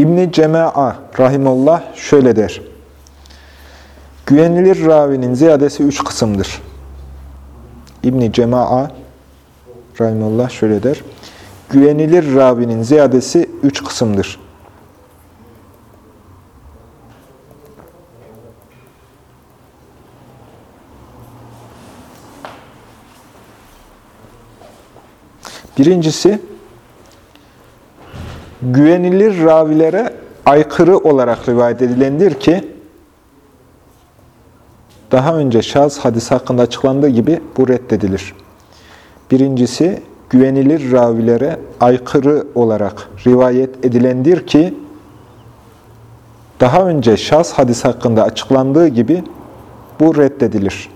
İbn-i Cema'a rahimullah şöyle der. Güvenilir ravinin ziyadesi üç kısımdır. İbn-i Cema'a rahimullah şöyle der. Güvenilir ravinin ziyadesi üç kısımdır. Birincisi, güvenilir ravilere aykırı olarak rivayet edilendir ki, daha önce şahıs hadis hakkında açıklandığı gibi bu reddedilir. Birincisi, güvenilir ravilere aykırı olarak rivayet edilendir ki, daha önce şahs hadis hakkında açıklandığı gibi bu reddedilir.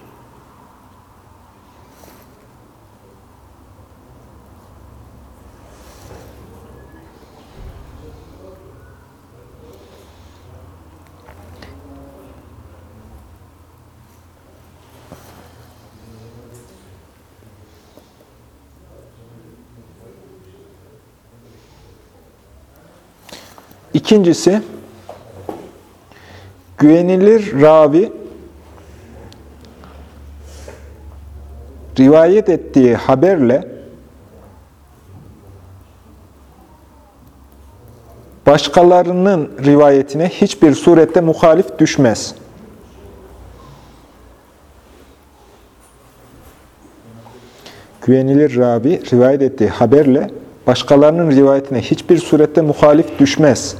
İkincisi, güvenilir ravi rivayet ettiği haberle başkalarının rivayetine hiçbir surette muhalif düşmez. Güvenilir ravi rivayet ettiği haberle başkalarının rivayetine hiçbir surette muhalif düşmez.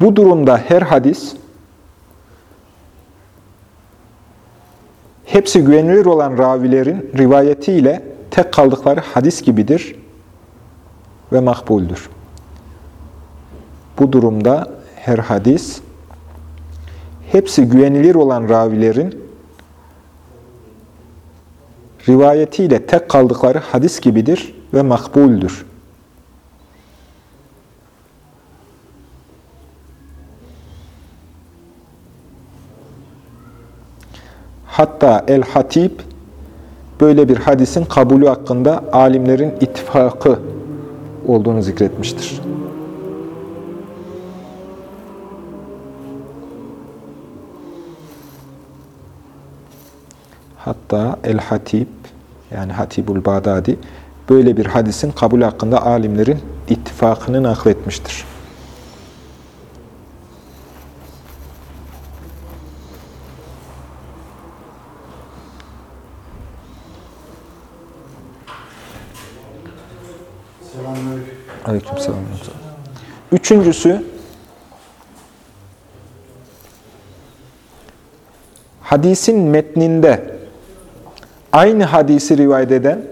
Bu durumda her hadis, hepsi güvenilir olan ravilerin rivayetiyle tek kaldıkları hadis gibidir ve makbuldür. Bu durumda her hadis, hepsi güvenilir olan ravilerin rivayetiyle tek kaldıkları hadis gibidir ve makbuldür. Hatta El-Hatib böyle bir hadisin kabulü hakkında alimlerin ittifakı olduğunu zikretmiştir. Hatta El-Hatib yani Hatibul Bağdadi böyle bir hadisin kabul hakkında alimlerin ittifakını nakletmiştir. Aleykümselam. Üçüncüsü hadisin metninde aynı hadisi rivayet eden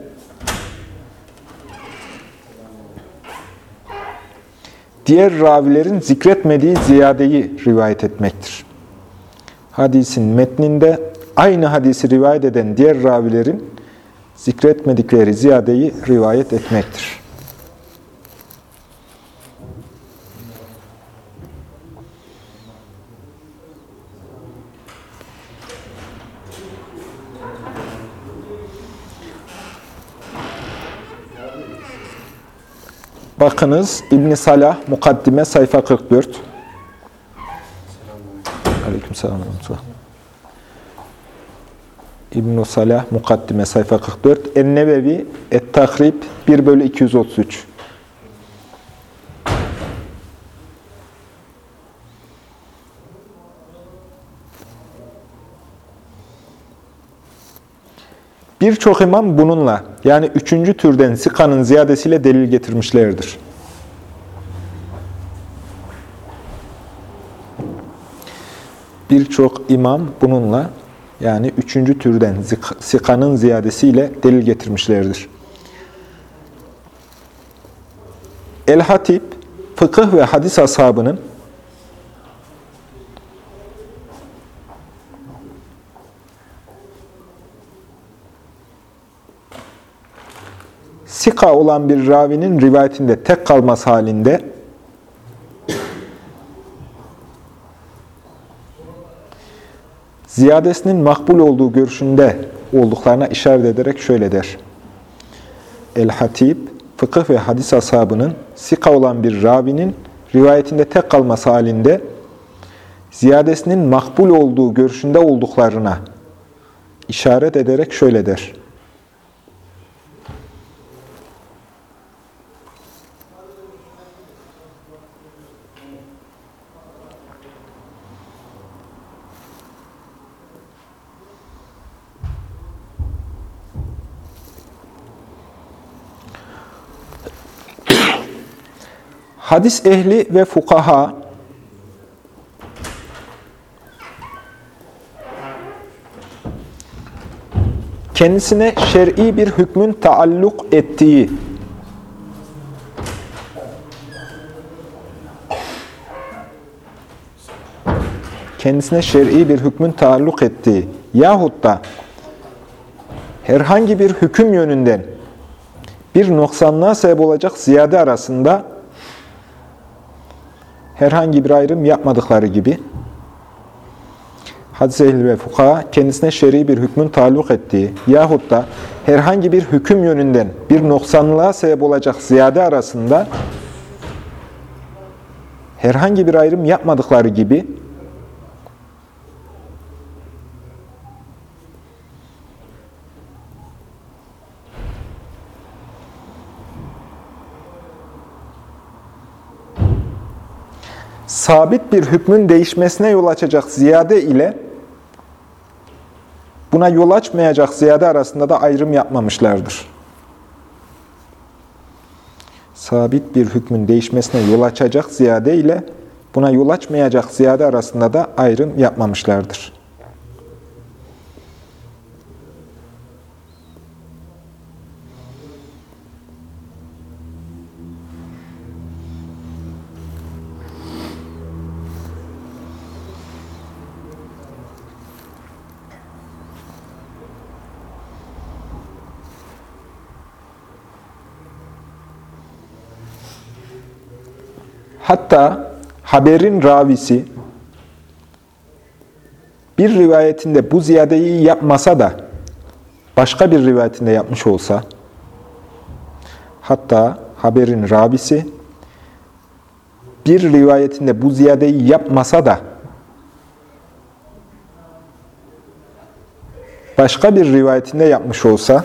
diğer ravilerin zikretmediği ziyadeyi rivayet etmektir. Hadisin metninde aynı hadisi rivayet eden diğer ravilerin zikretmedikleri ziyadeyi rivayet etmektir. Bakınız İbn Salah Mukaddime sayfa 44. Aleykümselam. İbn Salah Mukaddime sayfa 44. En-Nevevi Et-Tahrib 1 bölü 233. Birçok imam bununla, yani üçüncü türden sikanın ziyadesiyle delil getirmişlerdir. Birçok imam bununla, yani üçüncü türden sikanın ziyadesiyle delil getirmişlerdir. El-Hatip, fıkıh ve hadis ashabının sika olan bir ravinin rivayetinde tek kalması halinde ziyadesinin makbul olduğu görüşünde olduklarına işaret ederek şöyle der. El-Hatib, fıkıh ve hadis ashabının sika olan bir ravinin rivayetinde tek kalması halinde ziyadesinin makbul olduğu görüşünde olduklarına işaret ederek şöyle der. Hadis ehli ve fukaha. Kendisine şer'i bir hükmün taalluk ettiği. Kendisine şer'i bir hükmün taalluk ettiği. Yahut da herhangi bir hüküm yönünden bir noksanlığa sebep olacak ziyade arasında herhangi bir ayrım yapmadıkları gibi hadis ehli ve fukaha kendisine şer'i bir hükmün taalluk ettiği yahut da herhangi bir hüküm yönünden bir noksanlığa sebep olacak ziyade arasında herhangi bir ayrım yapmadıkları gibi sabit bir hükmün değişmesine yol açacak ziyade ile buna yol açmayacak ziyade arasında da ayrım yapmamışlardır. Sabit bir hükmün değişmesine yol açacak ziyade ile buna yol açmayacak ziyade arasında da ayrım yapmamışlardır. Hatta haberin ravisi bir rivayetinde bu ziyadeyi yapmasa da başka bir rivayetinde yapmış olsa hatta haberin ravisi bir rivayetinde bu ziyadeyi yapmasa da başka bir rivayetinde yapmış olsa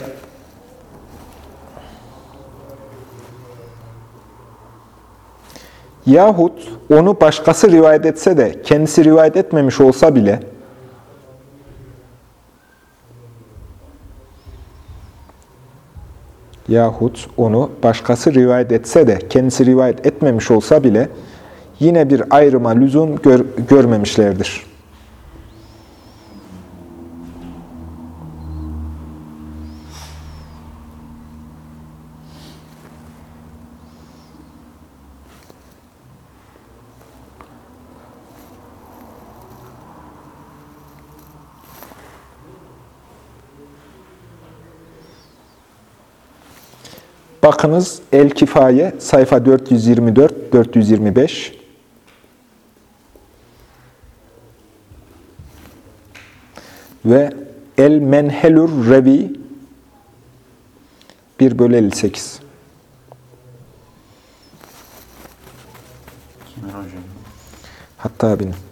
Yahut onu başkası rivayet etse de kendisi rivayet etmemiş olsa bile yahut onu başkası rivayet etse de kendisi rivayet etmemiş olsa bile yine bir ayrıma lüzum gör, görmemişlerdir. Bakınız El Kifaye sayfa 424-425 ve El Menhelur Revi 1 bölü 58. Hatta benim.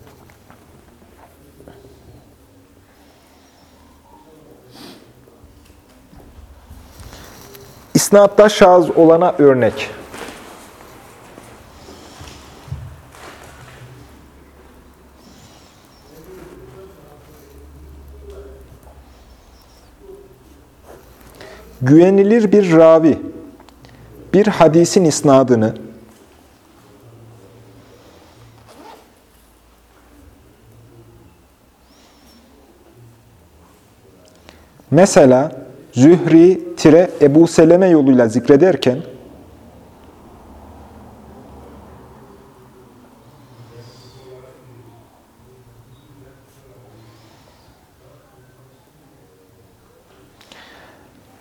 İsnatta şaz olana örnek. Güvenilir bir ravi, bir hadisin isnadını mesela Zühri tire Ebu Seleme yoluyla zikrederken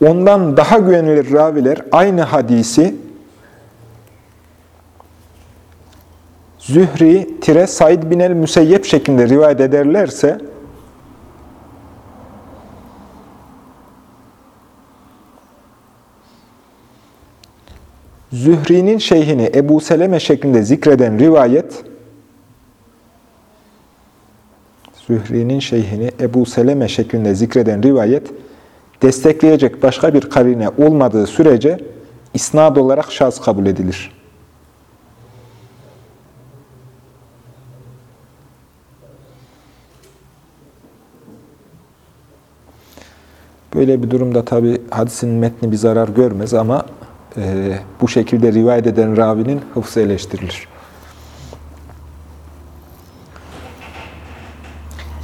ondan daha güvenilir raviler aynı hadisi Zühri tire Said bin el Müseyyep şeklinde rivayet ederlerse Zühri'nin şeyhini Ebu Seleme şeklinde zikreden rivayet Zühri'nin şeyhini Ebu Seleme şeklinde zikreden rivayet destekleyecek başka bir karine olmadığı sürece isnad olarak şaz kabul edilir. Böyle bir durumda tabi hadisin metni bir zarar görmez ama e, bu şekilde rivayet eden ravinin hıfzı eleştirilir.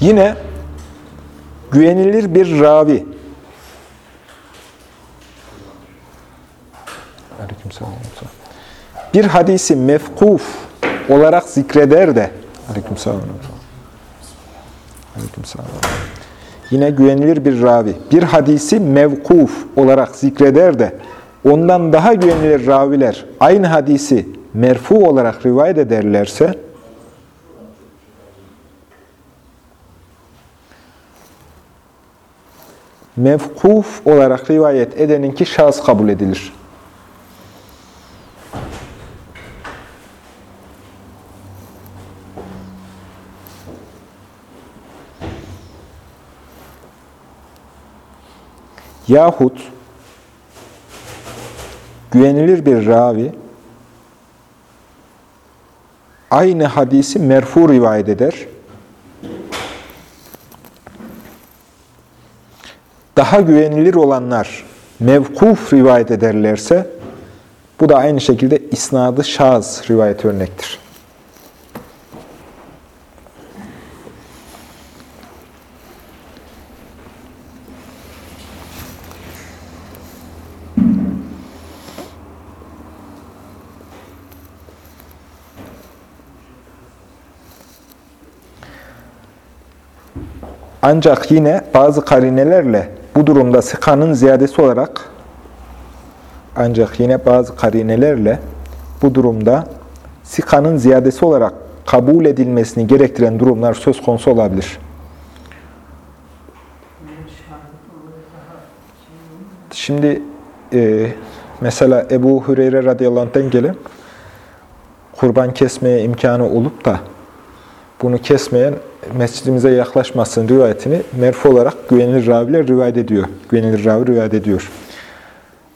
Yine güvenilir bir ravi. Bir hadisi mefkuf olarak zikreder de. Yine güvenilir bir ravi. Bir hadisi mevkuf olarak zikreder de ondan daha güvenilir raviler aynı hadisi merfu olarak rivayet ederlerse mevkuf olarak rivayet edeninki şahıs kabul edilir. Yahut güvenilir bir ravi aynı hadisi merfu rivayet eder. Daha güvenilir olanlar mevkuf rivayet ederlerse bu da aynı şekilde isnadı şaz rivayet örnektir. Ancak yine bazı karinelerle bu durumda sıkanın ziyadesi olarak ancak yine bazı karinelerle bu durumda sikanın ziyadesi olarak kabul edilmesini gerektiren durumlar söz konusu olabilir. Şimdi e, mesela Ebu Hüreyre radıyallahu anh'ten gelen kurban kesmeye imkanı olup da bunu kesmeyen mescidimize yaklaşmasın rivayetini merfu olarak güvenilir raviler rivayet ediyor. Güvenilir ravi rivayet ediyor.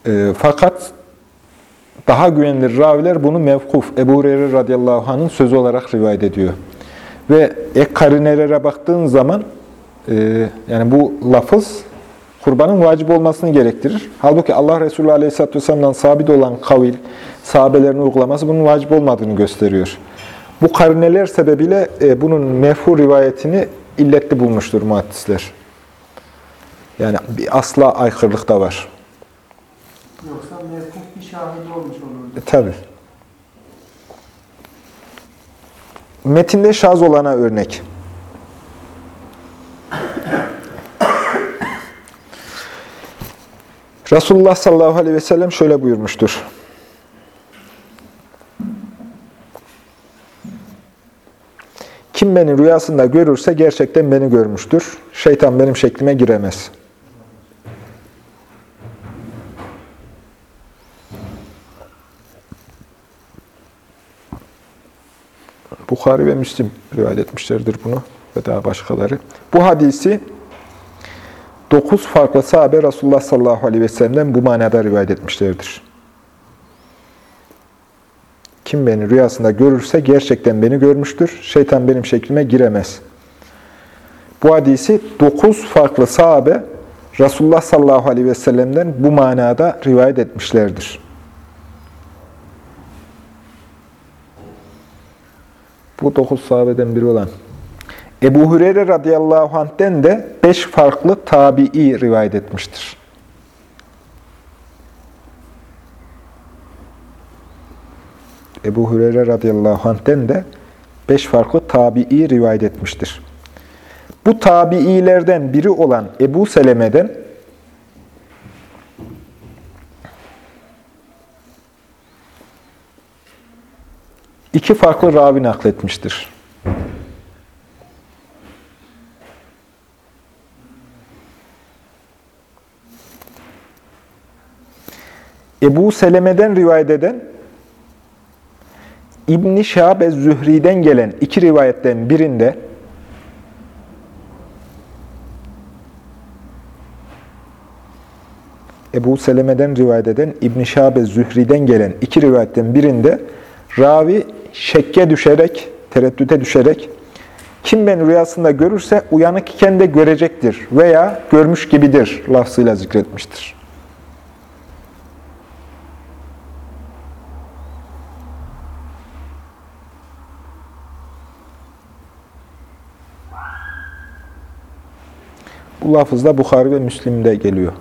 E, fakat daha güvenilir raviler bunu mevkuf, Ebu Hureyre radıyallahu anh'ın sözü olarak rivayet ediyor. Ve ek karinelere baktığın zaman e, yani bu lafız kurbanın vacip olmasını gerektirir. Halbuki Allah Resulü aleyhisselatü vesselam'dan sabit olan kavil, sahabelerin uygulaması bunun vacip olmadığını gösteriyor. Bu karineler sebebiyle e, bunun mefhur rivayetini illetli bulmuştur muhaddisler. Yani bir asla aykırılık da var. Yoksa mevkuf bir şahit olmuş olurdu. E, Tabi. Metinde şaz olana örnek. Resulullah sallallahu aleyhi ve sellem şöyle buyurmuştur. Kim beni rüyasında görürse gerçekten beni görmüştür. Şeytan benim şeklime giremez. Bukhari ve Müslim rivayet etmişlerdir bunu ve daha başkaları. Bu hadisi dokuz farklı sahabe Resulullah sallallahu aleyhi ve sellem'den bu manada rivayet etmişlerdir. Kim beni rüyasında görürse gerçekten beni görmüştür. Şeytan benim şeklime giremez. Bu hadisi dokuz farklı sahabe Resulullah sallallahu aleyhi ve sellem'den bu manada rivayet etmişlerdir. Bu dokuz sahabeden biri olan Ebu Hureyre radıyallahu anh'ten de beş farklı tabi'i rivayet etmiştir. Ebu Hureyre radıyallahu anh'den de beş farklı tabi'i rivayet etmiştir. Bu tabi'ilerden biri olan Ebu Seleme'den iki farklı ravi nakletmiştir. Ebu Seleme'den rivayet eden İbn-i Şabe Zühri'den gelen iki rivayetten birinde Ebu Seleme'den rivayet eden İbn-i Şabe Zühri'den gelen iki rivayetten birinde ravi şekke düşerek, tereddüte düşerek kim beni rüyasında görürse uyanık iken de görecektir veya görmüş gibidir lafzıyla zikretmiştir. Bu lafız da Bukhari ve Müslim'de geliyor.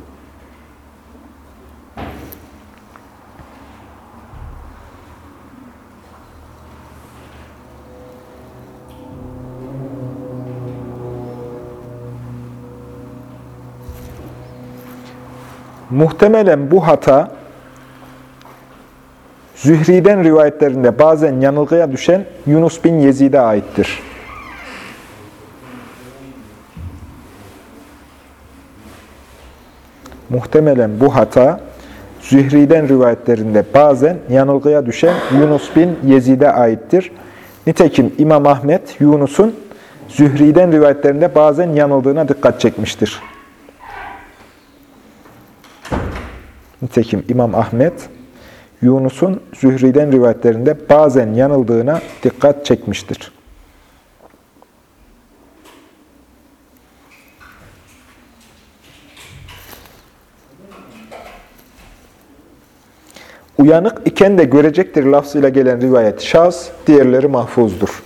Muhtemelen bu hata Zühri'den rivayetlerinde bazen yanılgıya düşen Yunus bin Yezid'e aittir. Muhtemelen bu hata Zühri'den rivayetlerinde bazen yanılgıya düşen Yunus bin Yezid'e aittir. Nitekim İmam Ahmet Yunus'un Zühri'den rivayetlerinde bazen yanıldığına dikkat çekmiştir. Nitekim İmam Ahmet Yunus'un Zühri'den rivayetlerinde bazen yanıldığına dikkat çekmiştir. Uyanık iken de görecektir lafzıyla gelen rivayet şaz, diğerleri mahfuzdur.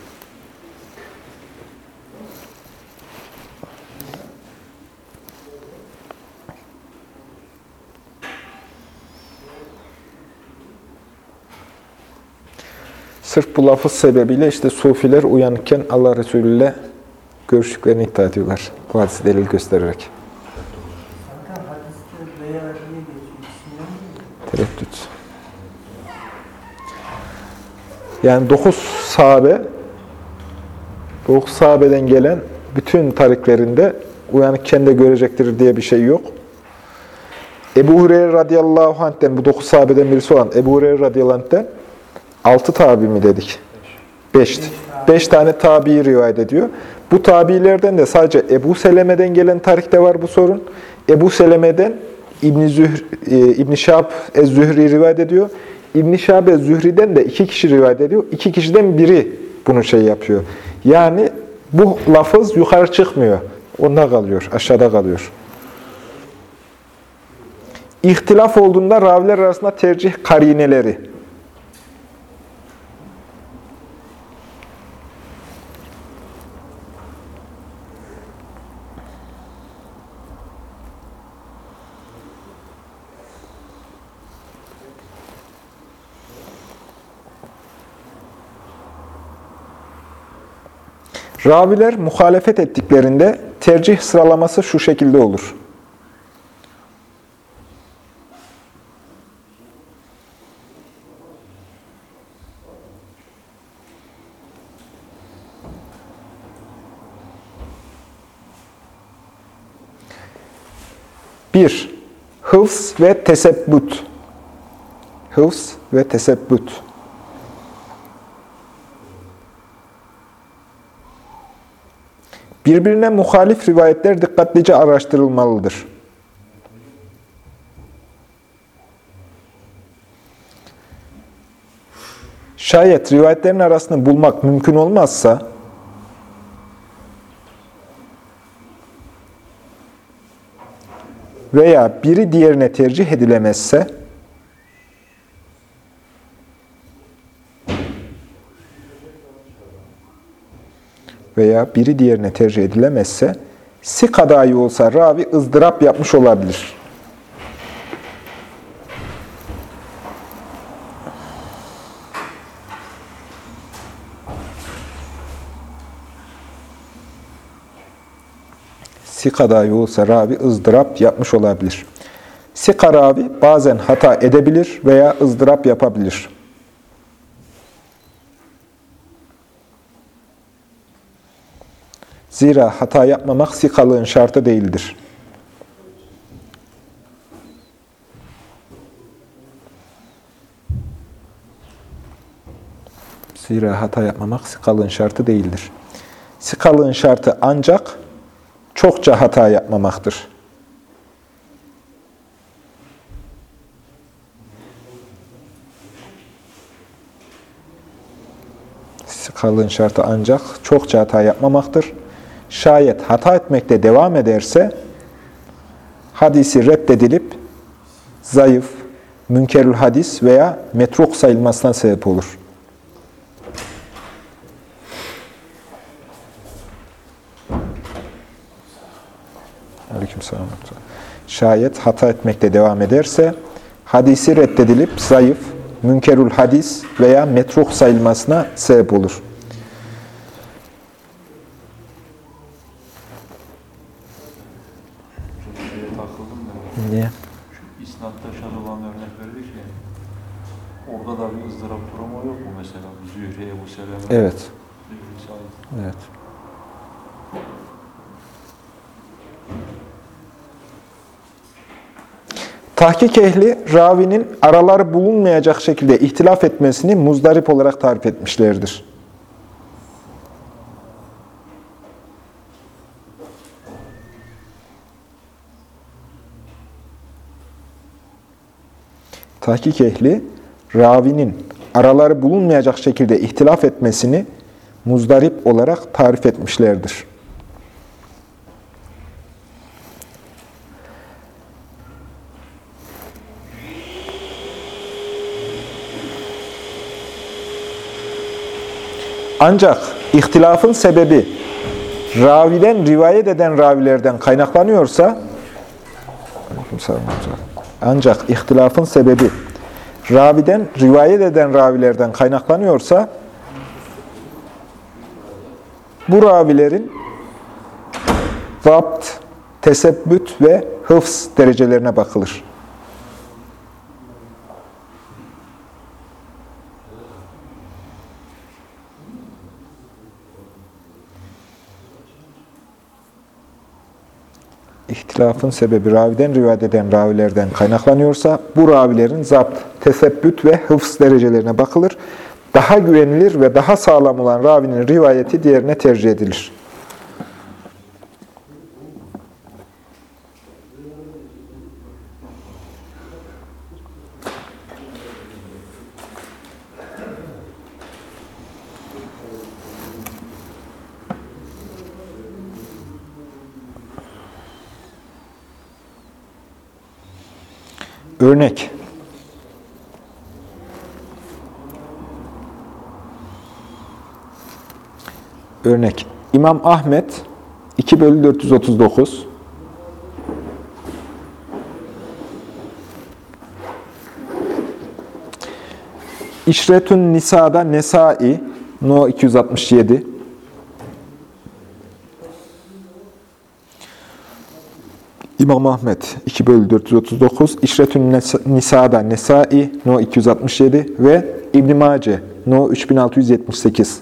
Sırf bu lafız sebebiyle işte sufiler uyanıkken Allah Resulü ile görüştüklerini iddia ediyorlar. Bu hadisi delil göstererek. Tereddüt. Yani dokuz sahabe, dokuz sahabeden gelen bütün tariklerinde uyanıkken de görecektir diye bir şey yok. Ebu Hureyre radıyallahu anh'ten, bu dokuz sahabeden birisi olan Ebu Hureyre radıyallahu anh'ten altı tabi mi dedik? Beş. Beş tane tabi rivayet ediyor. Bu tabilerden de sadece Ebu Seleme'den gelen tarihte var bu sorun. Ebu Seleme'den İbn-i e, İbn Şahab Ez-Zühri rivayet ediyor. İbn Şahab Ez-Zühri'den de iki kişi rivayet ediyor. İki kişiden biri bunu şey yapıyor. Yani bu lafız yukarı çıkmıyor. Onda kalıyor, aşağıda kalıyor. İhtilaf olduğunda raviler arasında tercih karineleri. Raviler muhalefet ettiklerinde tercih sıralaması şu şekilde olur. Bir, hıfz ve tesebbüt. Hıfz ve tesebbüt. Birbirine muhalif rivayetler dikkatlice araştırılmalıdır. Şayet rivayetlerin arasını bulmak mümkün olmazsa, veya biri diğerine tercih edilemezse, veya biri diğerine tercih edilemezse, sika dahi olsa ravi ızdırap yapmış olabilir. Sika dahi olsa ravi ızdırap yapmış olabilir. Sika ravi bazen hata edebilir veya ızdırap yapabilir. Zira hata yapmamak sikalığın şartı değildir. Zira hata yapmamak sikalığın şartı değildir. Sikalığın şartı ancak çokça hata yapmamaktır. Sikalığın şartı ancak çokça hata yapmamaktır. Şayet hata etmekte devam ederse hadisi reddedilip zayıf, münkerül hadis veya metruk sayılmasına sebep olur. Şayet hata etmekte devam ederse hadisi reddedilip zayıf, münkerül hadis veya metruk sayılmasına sebep olur. Şöyle şeye takıldım da. Niye? Şu isnatta şadolan örnek verdik ya. Orada da bir ızdırap durumu yok mu mesela? Zühre, Ebu Seleme. Evet. Zühre, Said. Evet. Tahkik ehli, ravinin araları bulunmayacak şekilde ihtilaf etmesini muzdarip olarak tarif etmişlerdir. Tahkik ehli, ravinin araları bulunmayacak şekilde ihtilaf etmesini muzdarip olarak tarif etmişlerdir. Ancak ihtilafın sebebi raviden rivayet eden ravilerden kaynaklanıyorsa ancak ihtilafın sebebi raviden rivayet eden ravilerden kaynaklanıyorsa bu ravilerin zapt, tesebbüt ve hıfz derecelerine bakılır. İhtilafın sebebi raviden rivayet eden ravilerden kaynaklanıyorsa bu ravilerin zapt, tesebbüt ve hıfz derecelerine bakılır. Daha güvenilir ve daha sağlam olan ravinin rivayeti diğerine tercih edilir. Örnek. Örnek. İmam Ahmet 2 bölü 439 İşretün Nisa'da Nesai No 267 İmam Ahmet 2 bölü 439, İşretün Nisa'da Nesai No 267 ve İbn Mace No 3678.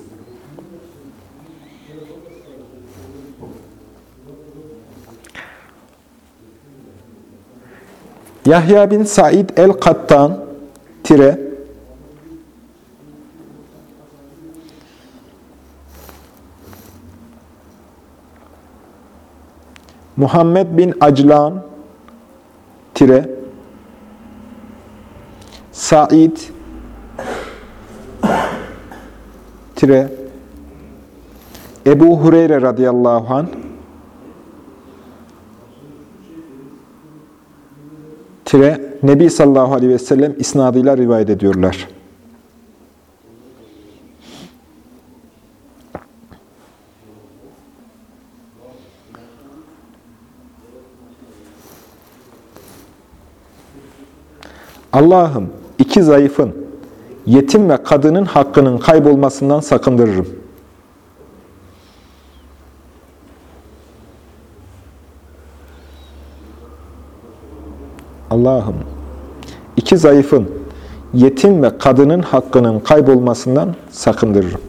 Yahya bin Said el-Kattan tire Muhammed bin Aclan tire Said tire Ebu Hureyre radıyallahu anh tire Nebi sallallahu aleyhi ve sellem isnadıyla rivayet ediyorlar. Allah'ım iki zayıfın, yetim ve kadının hakkının kaybolmasından sakındırırım. Allah'ım iki zayıfın, yetim ve kadının hakkının kaybolmasından sakındırırım.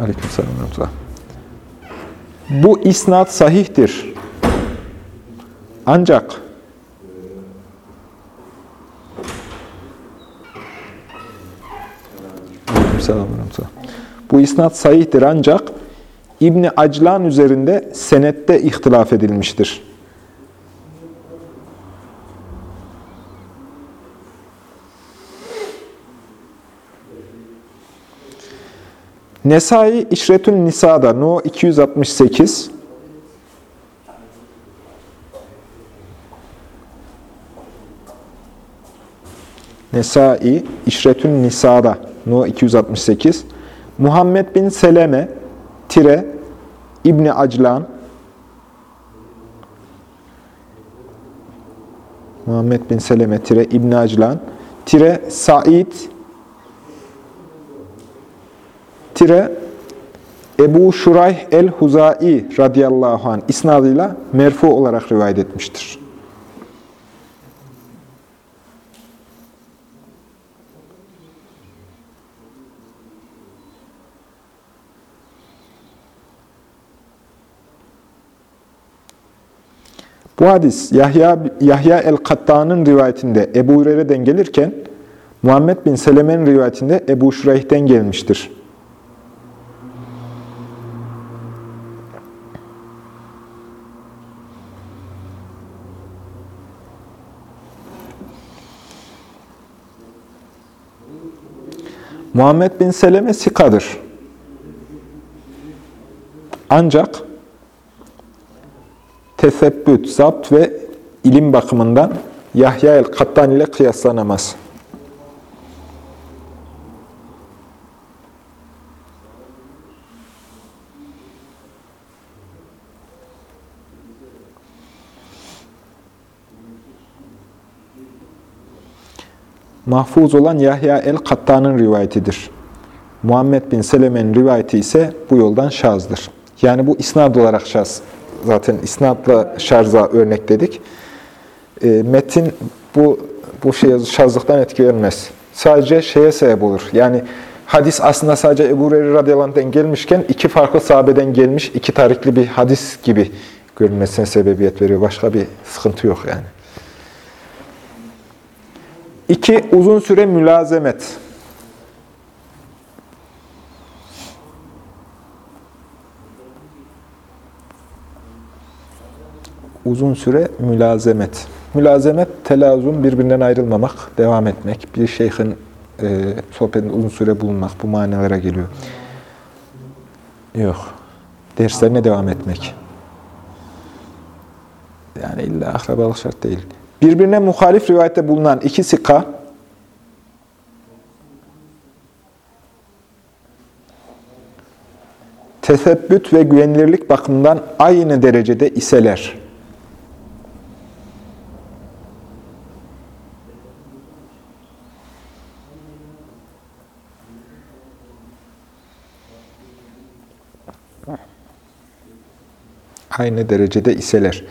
Aleykümselam. Bu isnat sahihtir. Ancak Rahmetullah. Bu isnat sahihtir ancak İbni Aclan üzerinde senette ihtilaf edilmiştir. Nesai İşretün Nisa'da No 268 Nesai İşretün Nisa'da No 268 Muhammed bin Seleme tire İbni Aclan. Muhammed bin Seleme tire İbni Aclan. Tire Said. Tire Ebu Şurayh el-Huzai radıyallahu anh isnadıyla merfu olarak rivayet etmiştir. Bu hadis Yahya, Yahya el-Katta'nın rivayetinde Ebu Hureyre'den gelirken Muhammed bin Seleme'nin rivayetinde Ebu Şurayh'ten gelmiştir. Muhammed bin Seleme sikadır. Ancak tesebbüt, zapt ve ilim bakımından Yahya el-Kattan ile kıyaslanamaz. Mahfuz olan Yahya el-Kattan'ın rivayetidir. Muhammed bin Seleme'nin rivayeti ise bu yoldan şazdır. Yani bu isnad olarak şaz. Zaten isnadla şarza örnek dedik. E, metin bu bu şey şazlıktan etkilenmez. Sadece şeye sebep olur. Yani hadis aslında sadece Ebu Hureyre radıyallahu gelmişken iki farklı sahabeden gelmiş iki tarikli bir hadis gibi görünmesine sebebiyet veriyor. Başka bir sıkıntı yok yani. İki, uzun süre mülazemet. Uzun süre mülazemet. Mülazemet, telazum, birbirinden ayrılmamak, devam etmek. Bir şeyhin e, sohbetinde uzun süre bulunmak, bu manalara geliyor. Yok. Derslerine devam etmek. Yani illa akrabalık şart değil. Birbirine muhalif rivayette bulunan iki sika, tesebbüt ve güvenilirlik bakımından aynı derecede iseler. Aynı derecede iseler.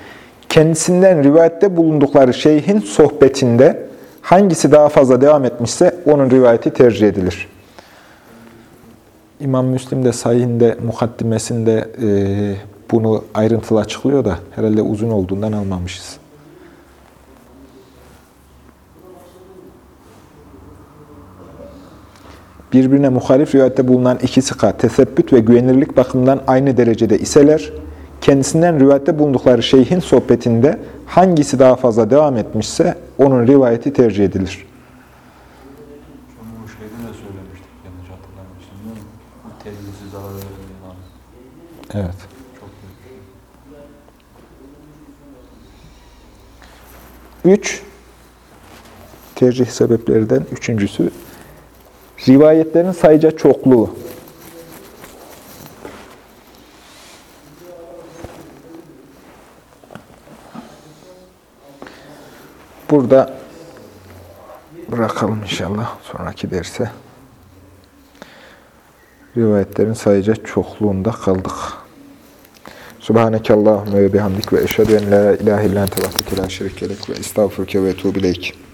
Kendisinden rivayette bulundukları şeyhin sohbetinde hangisi daha fazla devam etmişse onun rivayeti tercih edilir. İmam Müslim de sahihinde, mukaddimesinde e, bunu ayrıntılı açıklıyor da herhalde uzun olduğundan almamışız. Birbirine muhalif rivayette bulunan iki sika, tesebbüt ve güvenilirlik bakımından aynı derecede iseler, kendisinden rivayette bulundukları şeyhin sohbetinde hangisi daha fazla devam etmişse onun rivayeti tercih edilir. Şunu bu şeyde de söylemiştik yanlış hatırlamıyorsam değil mi? Tedbirsiz zarar verildiğini an. Evet. Çok büyük. Üç, tercih sebeplerinden üçüncüsü, rivayetlerin sayıca çokluğu. Burada bırakalım inşallah sonraki derse. Rivayetlerin sayıca çokluğunda kaldık. Subhaneke Allahümme ve bihamdik ve eşhedü en la ilahe illan tevahdike la şerikelek ve estağfurke ve etubu ileyk.